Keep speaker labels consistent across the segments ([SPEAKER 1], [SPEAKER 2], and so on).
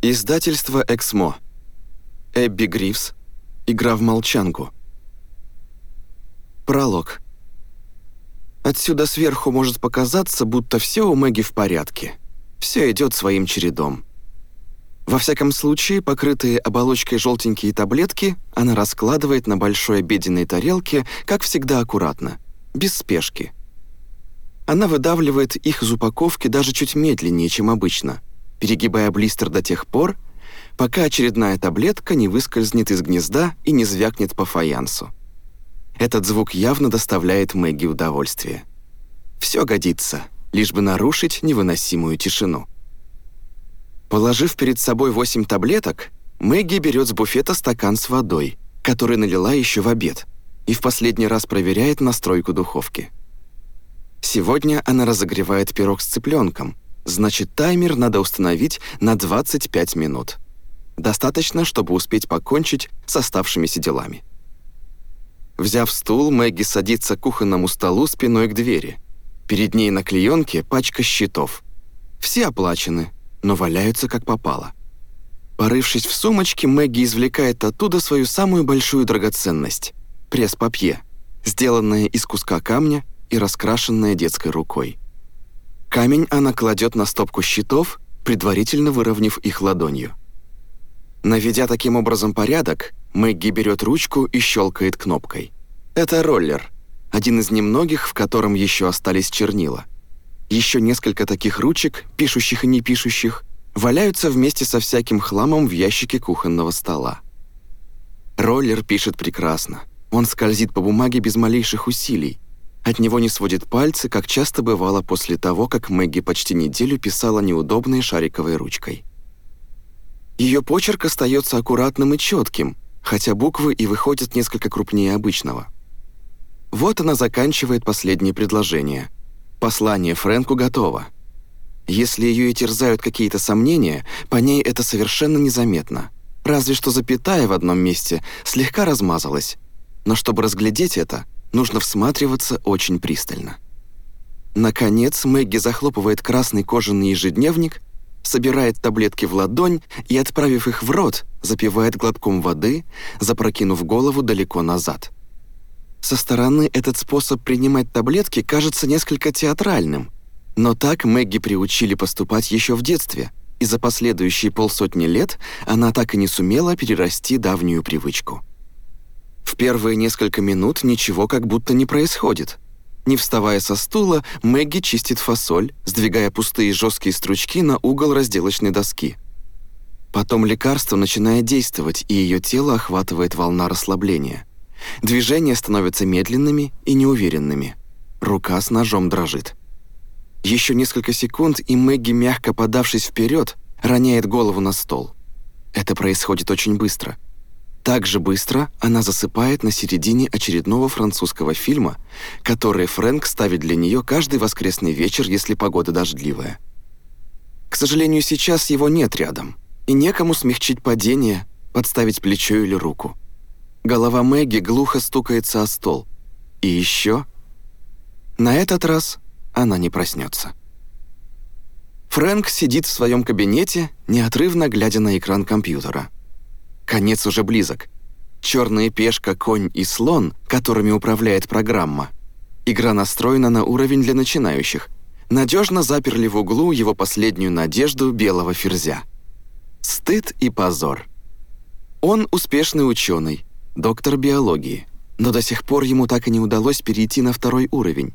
[SPEAKER 1] Издательство «Эксмо». Эбби Грифс. Игра в молчанку. Пролог. Отсюда сверху может показаться, будто все у Мэгги в порядке. Все идет своим чередом. Во всяком случае, покрытые оболочкой желтенькие таблетки она раскладывает на большой обеденной тарелке, как всегда аккуратно, без спешки. Она выдавливает их из упаковки даже чуть медленнее, чем обычно – перегибая блистер до тех пор, пока очередная таблетка не выскользнет из гнезда и не звякнет по фаянсу. Этот звук явно доставляет Мэгги удовольствие. Все годится, лишь бы нарушить невыносимую тишину. Положив перед собой восемь таблеток, Мэгги берет с буфета стакан с водой, который налила еще в обед, и в последний раз проверяет настройку духовки. Сегодня она разогревает пирог с цыпленком – Значит, таймер надо установить на 25 минут. Достаточно, чтобы успеть покончить с оставшимися делами. Взяв стул, Мэгги садится к кухонному столу спиной к двери. Перед ней на клеенке пачка счетов. Все оплачены, но валяются как попало. Порывшись в сумочке, Мэгги извлекает оттуда свою самую большую драгоценность – пресс-папье, сделанное из куска камня и раскрашенное детской рукой. Камень она кладет на стопку щитов, предварительно выровняв их ладонью. Наведя таким образом порядок, Мэгги берет ручку и щелкает кнопкой. Это роллер, один из немногих, в котором еще остались чернила. Еще несколько таких ручек, пишущих и не пишущих, валяются вместе со всяким хламом в ящике кухонного стола. Роллер пишет прекрасно. Он скользит по бумаге без малейших усилий, от него не сводит пальцы, как часто бывало после того, как Мэгги почти неделю писала неудобной шариковой ручкой. Ее почерк остается аккуратным и четким, хотя буквы и выходят несколько крупнее обычного. Вот она заканчивает последнее предложение. Послание Фрэнку готово. Если ее и терзают какие-то сомнения, по ней это совершенно незаметно. Разве что запятая в одном месте слегка размазалась. Но чтобы разглядеть это – нужно всматриваться очень пристально. Наконец, Мэгги захлопывает красный кожаный ежедневник, собирает таблетки в ладонь и, отправив их в рот, запивает глотком воды, запрокинув голову далеко назад. Со стороны этот способ принимать таблетки кажется несколько театральным, но так Мэгги приучили поступать еще в детстве, и за последующие полсотни лет она так и не сумела перерасти давнюю привычку. В первые несколько минут ничего как будто не происходит. Не вставая со стула, Мэгги чистит фасоль, сдвигая пустые жесткие стручки на угол разделочной доски. Потом лекарство начинает действовать, и ее тело охватывает волна расслабления. Движения становятся медленными и неуверенными. Рука с ножом дрожит. Еще несколько секунд, и Мэгги, мягко подавшись вперед, роняет голову на стол. Это происходит очень быстро — так же быстро она засыпает на середине очередного французского фильма, который Фрэнк ставит для нее каждый воскресный вечер, если погода дождливая. К сожалению, сейчас его нет рядом, и некому смягчить падение, подставить плечо или руку. Голова Мэгги глухо стукается о стол. И еще... На этот раз она не проснется. Фрэнк сидит в своем кабинете, неотрывно глядя на экран компьютера. Конец уже близок. Черная пешка, конь и слон, которыми управляет программа. Игра настроена на уровень для начинающих. Надежно заперли в углу его последнюю надежду белого ферзя. Стыд и позор. Он успешный ученый, доктор биологии, но до сих пор ему так и не удалось перейти на второй уровень.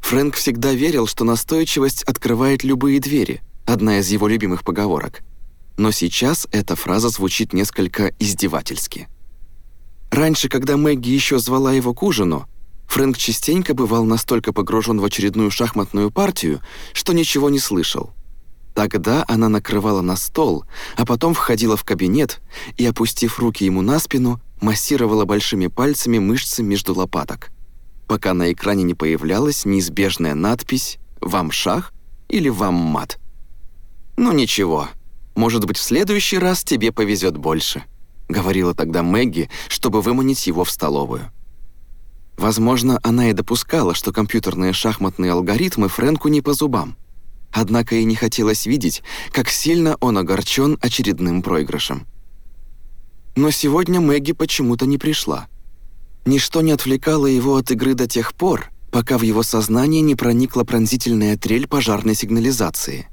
[SPEAKER 1] Фрэнк всегда верил, что настойчивость открывает любые двери, одна из его любимых поговорок но сейчас эта фраза звучит несколько издевательски. Раньше, когда Мэгги еще звала его к ужину, Фрэнк частенько бывал настолько погружен в очередную шахматную партию, что ничего не слышал. Тогда она накрывала на стол, а потом входила в кабинет и, опустив руки ему на спину, массировала большими пальцами мышцы между лопаток, пока на экране не появлялась неизбежная надпись «Вам шах» или «Вам мат». Ну ничего, может быть, в следующий раз тебе повезет больше», — говорила тогда Мэгги, чтобы выманить его в столовую. Возможно, она и допускала, что компьютерные шахматные алгоритмы Фрэнку не по зубам. однако и не хотелось видеть, как сильно он огорчен очередным проигрышем. Но сегодня Мэгги почему-то не пришла. Ничто не отвлекало его от игры до тех пор, пока в его сознание не проникла пронзительная трель пожарной сигнализации.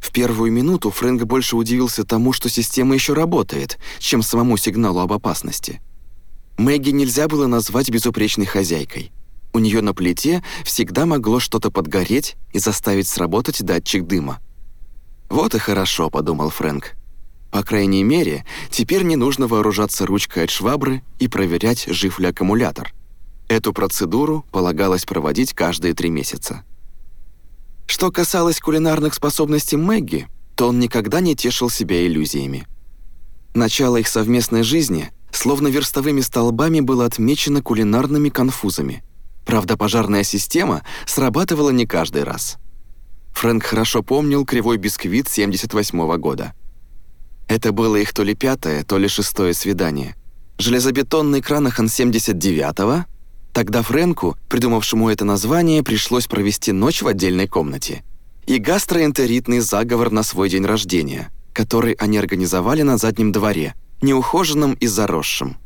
[SPEAKER 1] В первую минуту Фрэнк больше удивился тому, что система еще работает, чем самому сигналу об опасности. Мэгги нельзя было назвать безупречной хозяйкой. У нее на плите всегда могло что-то подгореть и заставить сработать датчик дыма. «Вот и хорошо», — подумал Фрэнк. По крайней мере, теперь не нужно вооружаться ручкой от швабры и проверять, жив ли аккумулятор. Эту процедуру полагалось проводить каждые три месяца. Что касалось кулинарных способностей Мэгги, то он никогда не тешил себя иллюзиями. Начало их совместной жизни словно верстовыми столбами было отмечено кулинарными конфузами. Правда, пожарная система срабатывала не каждый раз. Фрэнк хорошо помнил кривой бисквит 78 -го года. Это было их то ли пятое, то ли шестое свидание. Железобетонный Кранахан 79-го Тогда Фрэнку, придумавшему это название, пришлось провести ночь в отдельной комнате. И гастроэнтеритный заговор на свой день рождения, который они организовали на заднем дворе, неухоженном и заросшем.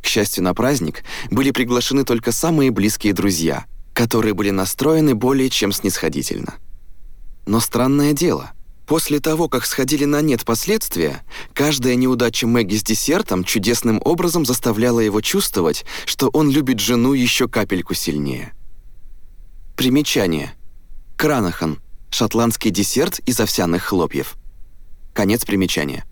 [SPEAKER 1] К счастью, на праздник были приглашены только самые близкие друзья, которые были настроены более чем снисходительно. Но странное дело – После того, как сходили на нет последствия, каждая неудача Мэгги с десертом чудесным образом заставляла его чувствовать, что он любит жену еще капельку сильнее. Примечание. Кранахан. Шотландский десерт из овсяных хлопьев. Конец примечания.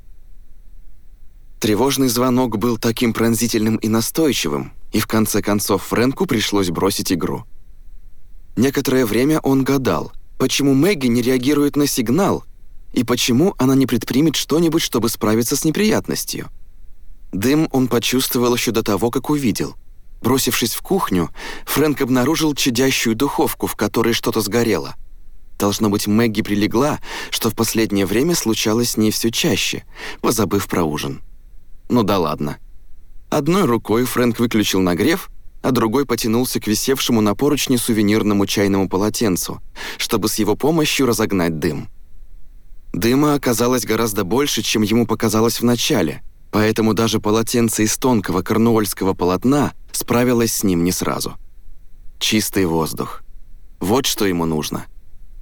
[SPEAKER 1] Тревожный звонок был таким пронзительным и настойчивым, и в конце концов Фрэнку пришлось бросить игру. Некоторое время он гадал, почему Мэгги не реагирует на сигнал, и почему она не предпримет что-нибудь, чтобы справиться с неприятностью? Дым он почувствовал еще до того, как увидел. Бросившись в кухню, Фрэнк обнаружил чадящую духовку, в которой что-то сгорело. Должно быть, Мэгги прилегла, что в последнее время случалось с ней все чаще, позабыв про ужин. Ну да ладно. Одной рукой Фрэнк выключил нагрев, а другой потянулся к висевшему на поручне сувенирному чайному полотенцу, чтобы с его помощью разогнать дым. Дыма оказалось гораздо больше, чем ему показалось вначале, поэтому даже полотенце из тонкого корнуольского полотна справилось с ним не сразу. Чистый воздух. Вот что ему нужно.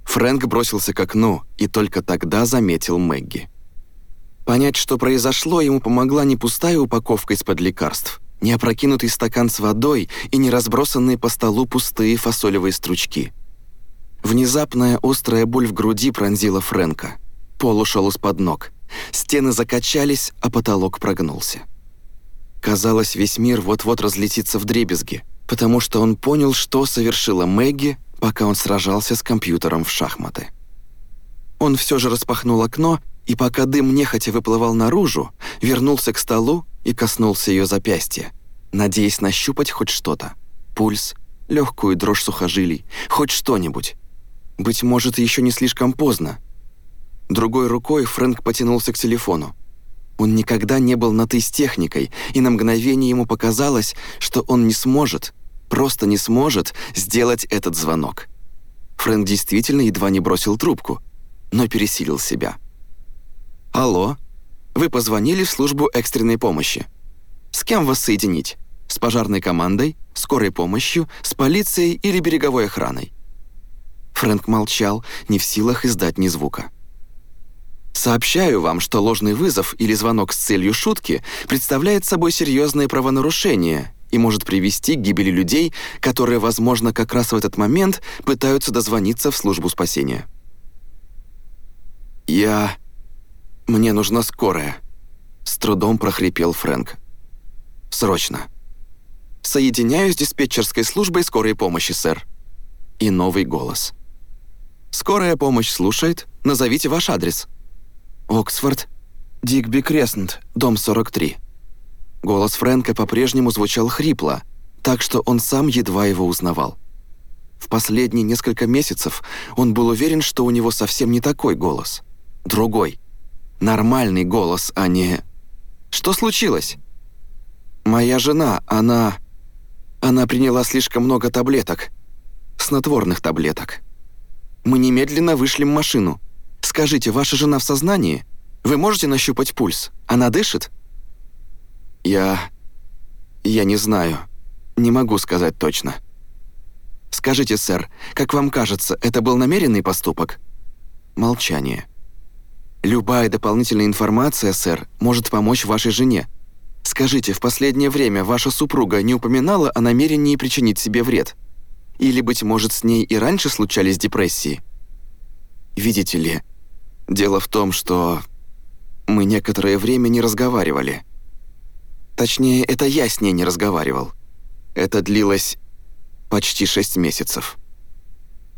[SPEAKER 1] Фрэнк бросился к окну и только тогда заметил Мэгги. Понять, что произошло, ему помогла не пустая упаковка из-под лекарств, не опрокинутый стакан с водой и не разбросанные по столу пустые фасолевые стручки. Внезапная острая боль в груди пронзила Фрэнка – Пол ушел из-под ног. Стены закачались, а потолок прогнулся. Казалось, весь мир вот-вот разлетится в дребезги, потому что он понял, что совершила Мэгги, пока он сражался с компьютером в шахматы. Он все же распахнул окно, и пока дым нехотя выплывал наружу, вернулся к столу и коснулся ее запястья, надеясь нащупать хоть что-то. Пульс, легкую дрожь сухожилий, хоть что-нибудь. Быть может, еще не слишком поздно, Другой рукой Фрэнк потянулся к телефону. Он никогда не был на «ты» с техникой, и на мгновение ему показалось, что он не сможет, просто не сможет сделать этот звонок. Фрэнк действительно едва не бросил трубку, но пересилил себя. «Алло, вы позвонили в службу экстренной помощи. С кем вас соединить? С пожарной командой, скорой помощью, с полицией или береговой охраной?» Фрэнк молчал, не в силах издать ни звука. Сообщаю вам, что ложный вызов или звонок с целью шутки представляет собой серьезное правонарушение и может привести к гибели людей, которые, возможно, как раз в этот момент пытаются дозвониться в службу спасения. «Я... Мне нужна скорая», — с трудом прохрипел Фрэнк. «Срочно». «Соединяюсь с диспетчерской службой скорой помощи, сэр». И новый голос. «Скорая помощь слушает. Назовите ваш адрес». «Оксфорд, Дигби Креснт, дом 43». Голос Фрэнка по-прежнему звучал хрипло, так что он сам едва его узнавал. В последние несколько месяцев он был уверен, что у него совсем не такой голос. Другой. Нормальный голос, а не... Что случилось? Моя жена, она... Она приняла слишком много таблеток. Снотворных таблеток. Мы немедленно вышлем машину. Скажите, ваша жена в сознании? Вы можете нащупать пульс? Она дышит?» «Я... я не знаю. Не могу сказать точно». «Скажите, сэр, как вам кажется, это был намеренный поступок?» Молчание. «Любая дополнительная информация, сэр, может помочь вашей жене. Скажите, в последнее время ваша супруга не упоминала о намерении причинить себе вред? Или, быть может, с ней и раньше случались депрессии? Видите ли, дело в том, что мы некоторое время не разговаривали. Точнее, это я с ней не разговаривал. Это длилось почти шесть месяцев.